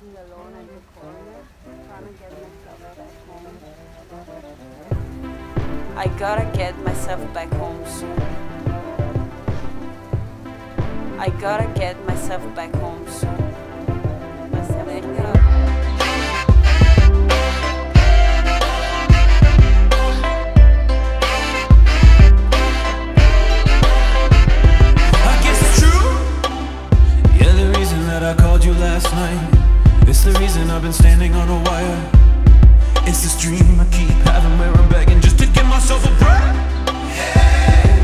alone in the corner, trying to get myself back home. I gotta get myself back home soon. I gotta get myself back home soon. reason I've been standing on a wire. It's this dream I keep having where I'm begging just to give myself a break. Hey.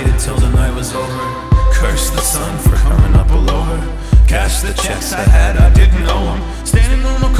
waited till the night was over. Cursed the sun for coming up below her. Cash the checks I had, I didn't owe him. Standing on the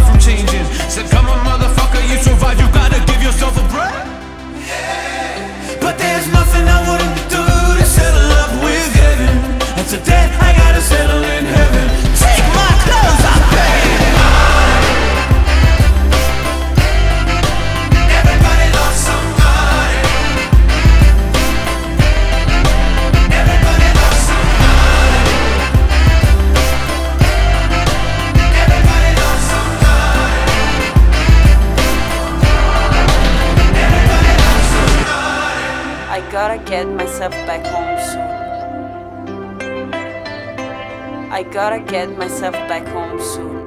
I gotta get myself back home soon. I gotta get myself back home soon.